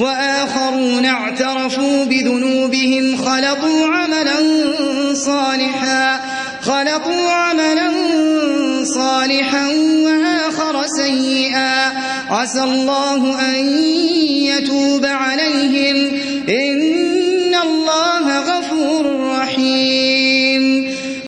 وآخرون اعترفوا بذنوبهم خلقوا عملا صالحا خلقوا عملا صالحا وآخر سيئا. عسى الله أن يتوب عليهم.